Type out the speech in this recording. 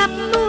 cặp mưa